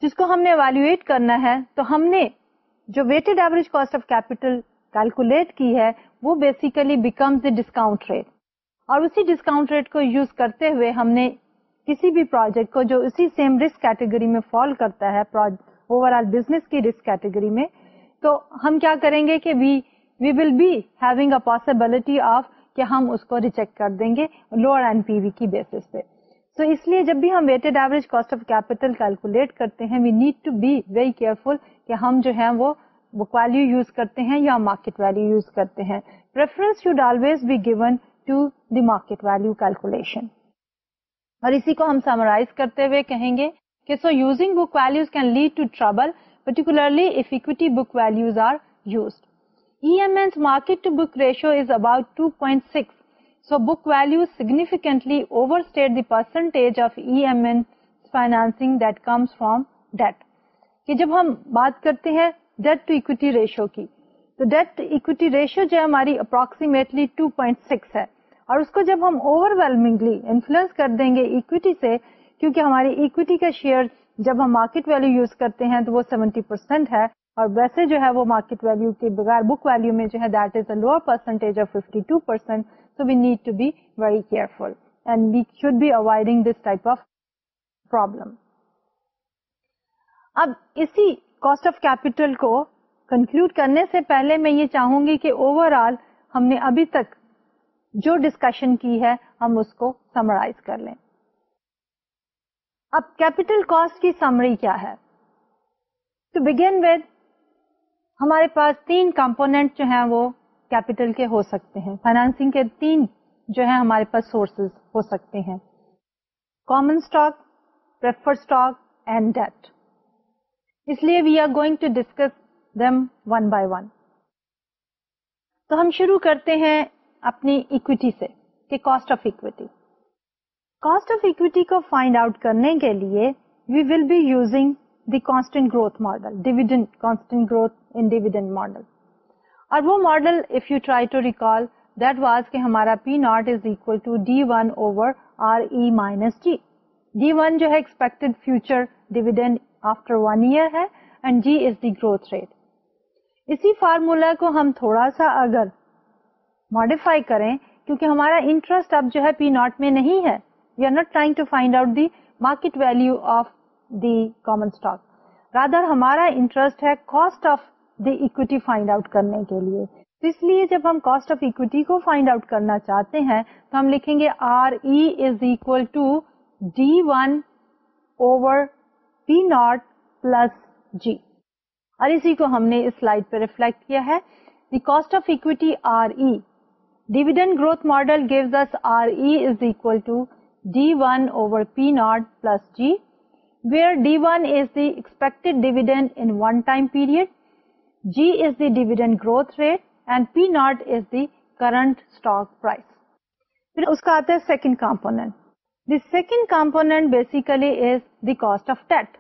جس کو ہم نے ایویلویٹ کرنا ہے تو ہم نے جو weighted average cost of capital calculate کی ہے وہ basically becomes a discount rate اور اسی ڈسکاؤنٹ ریٹ کو یوز کرتے ہوئے ہم نے کسی بھی پروجیکٹ کو جو اسی سیم رسک کیٹیگری میں فال کرتا ہے اوور آل بزنس کی رسک کیٹیگری میں تو ہم ہم کیا کریں گے کہ کہ we will be having a possibility of اس کو ریجیکٹ کر دیں گے لوور این پی وی کی بیسس پہ سو اس لیے جب بھی ہم weighted average cost of capital calculate کرتے ہیں we need to be very careful کہ ہم جو ہیں وہ ویلو یوز کرتے ہیں یا مارکیٹ ویلو یوز کرتے ہیں preference should always be given significantly the percentage of E M S financing that comes from debt جب ہم بات کرتے ہیں ڈیٹ ٹو اکویٹی ریشو کی تو ڈیٹ اکویٹی ریشیو جو ہے ہماری اپروکسیمیٹلی 2.6 ہے اور اس کو جب ہم اوور ویلمنگلی انفلوئنس کر دیں گے اکویٹی سے کیونکہ ہماری اکویٹی کا شیئر جب ہم مارکیٹ ویلو یوز کرتے ہیں تو وہ 70% ہے اور ویسے جو ہے وہ مارکیٹ ویلو کے بغیر بک ویلو میں جو ہے that is a lower percentage of fifty so we need to be very careful and we should be avoiding this type of problem اب اسی کاسٹ آف کیپیٹل کو کنکلوڈ کرنے سے پہلے میں یہ چاہوں گی کہ اوور آل ہم نے ابھی تک جو ڈسکشن کی ہے ہم اس کو سمرائز کر لیں اب کیپیٹل کاسٹ کی سمری کیا ہے ٹو ود ہمارے پاس تین کمپونیٹ جو ہیں وہ کیپیٹل کے ہو سکتے ہیں فائنانسنگ کے تین جو ہمارے پاس سورسز ہو سکتے ہیں common stock prefer stock and debt اس لیے we are going to discuss تو ہم شروع کرتے ہیں اپنی اکویٹی سے کہ cost of equity cost of equity کو فائنڈ آؤٹ کرنے کے لیے we will be using the constant constant growth growth model model in اور وہ model if you try to recall that was کہ ہمارا P naught is equal to D one over R E minus G D one جو ہے expect future dividend after one year ہے and G is the growth rate اسی formula کو ہم تھوڑا سا اگر ماڈیفائی کریں کیونکہ ہمارا انٹرسٹ اب جو ہے پی ناٹ میں نہیں ہے we are not trying to find out the market value of the common stock rather ہمارا انٹرسٹ ہے cost of the equity find out کرنے کے لیے اس لیے جب ہم کاسٹ آف اکویٹی کو فائنڈ آؤٹ کرنا چاہتے ہیں تو ہم لکھیں گے R E is equal to D one over P naught plus G اسی کو ہم نے اس سلائڈ پہ ریفلیکٹ کیا ہے dividend growth rate and P naught is the current stock price پھر اس کا آتا ہے second component the second component the cost of debt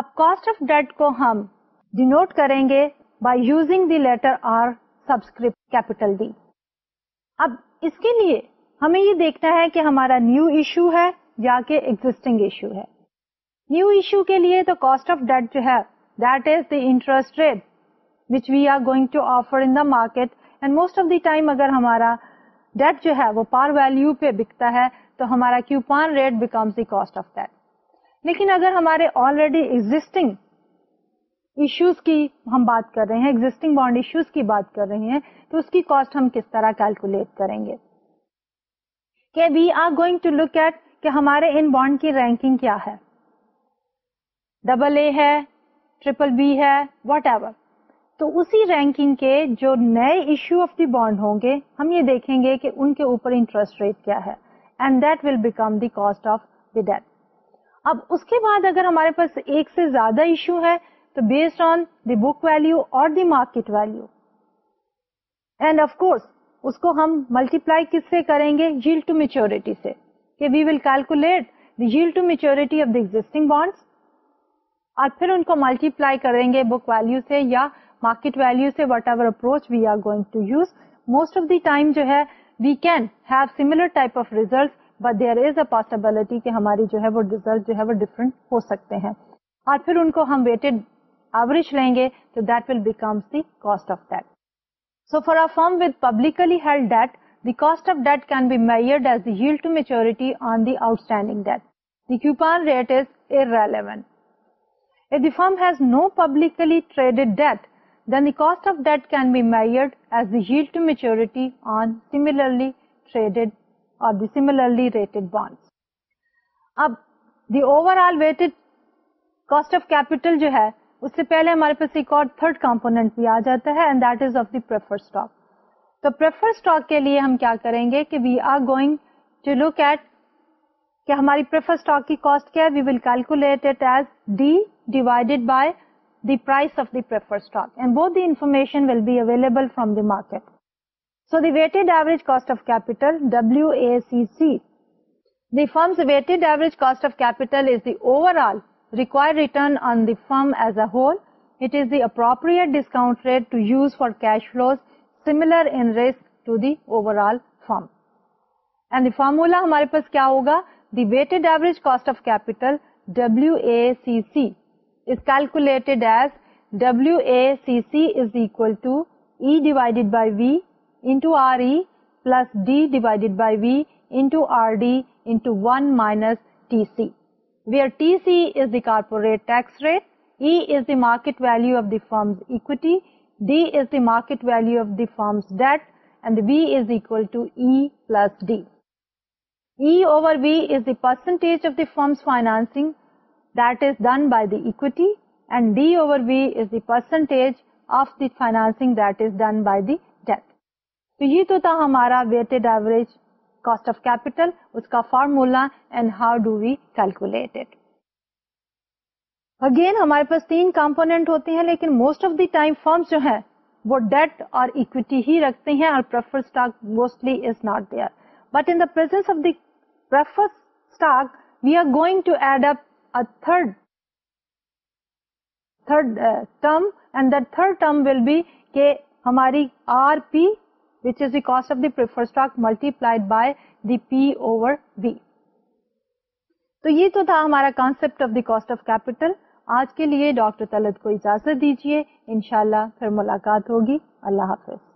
اب کاسٹ آف ڈیٹ کو ہم ڈینوٹ کریں گے by using the letter R subscript capital D اب اس کے لیے ہمیں یہ دیکھنا ہے کہ ہمارا نیو ایشو ہے یا کہ ایگزٹنگ ایشو ہے نیو ایشو کے لیے تو کاسٹ آف ڈیٹ جو ہے that is the interest rate which we are going to offer in the market and most of the time اگر ہمارا ڈیٹ جو ہے وہ پار ویلو پہ بکتا ہے تو ہمارا coupon rate becomes the cost of debt لیکن اگر ہمارے آلریڈی ایگزٹنگ ایشوز کی ہم بات کر رہے ہیں ایگزٹنگ بانڈ ایشوز کی بات کر رہے ہیں تو اس کی کاسٹ ہم کس طرح کیلکولیٹ کریں گے کہ کہ we are going to look at ہمارے ان بانڈ کی رینکنگ کیا ہے ڈبل اے ہے ٹریپل بی ہے واٹ ایور تو اسی رینکنگ کے جو نئے ایشو آف دی بانڈ ہوں گے ہم یہ دیکھیں گے کہ ان کے اوپر انٹرسٹ ریٹ کیا ہے and that will become the cost of the debt اب اس کے بعد اگر ہمارے پاس ایک سے زیادہ ایشو ہے based on the book value اور ہماری جو ہے ڈیفرنٹ ہو سکتے ہیں اور پھر ہم ویٹڈ گے تو دل بیکمس دیسٹر فارم وبلکلیٹ کیسٹ آف کیپیٹل جو ہے اس سے پہلے ہمارے پاس ایک اور تھرڈ کمپونیٹ بھی آ جاتا ہے and that is of the preferred stock تو پریفر اسٹاک کے لیے ہم کیا کریں گے کہ we are going to look at کہ ہماری پریفر اسٹاک کی کاسٹ کیا ہے we will calculate it as D divided by the price of the preferred stock and بہت the information will be available from the market so the weighted average cost of capital W A C C the firm's weighted average cost of capital is the overall return on the firm as a whole it the appropriate discount rate to use for formula ہمارے پاس کیا ہوگا to E divide by V R E plus D divided by V R D one minus T C market value of the firm's D is the market value of the firm's debt V will be is the percentage of the firm's financing that's done by the and D over V is the percentage of the financing that's done by debt تو یہ تو تھا ہمارا average formula and how do we calculate again ہمارے پاس تین component ہوتے ہیں موسٹ آف ٹائم فارم جو ہے ڈیٹ اور اکویٹی ہی رکھتے ہیں which is the cost of the preferred stock multiplied by the P over V. تو یہ تو تھا ہمارا concept of the cost of capital آج کے لیے ڈاکٹر طلت کو اجازت دیجیے انشاءاللہ پھر ملاقات ہوگی اللہ حافظ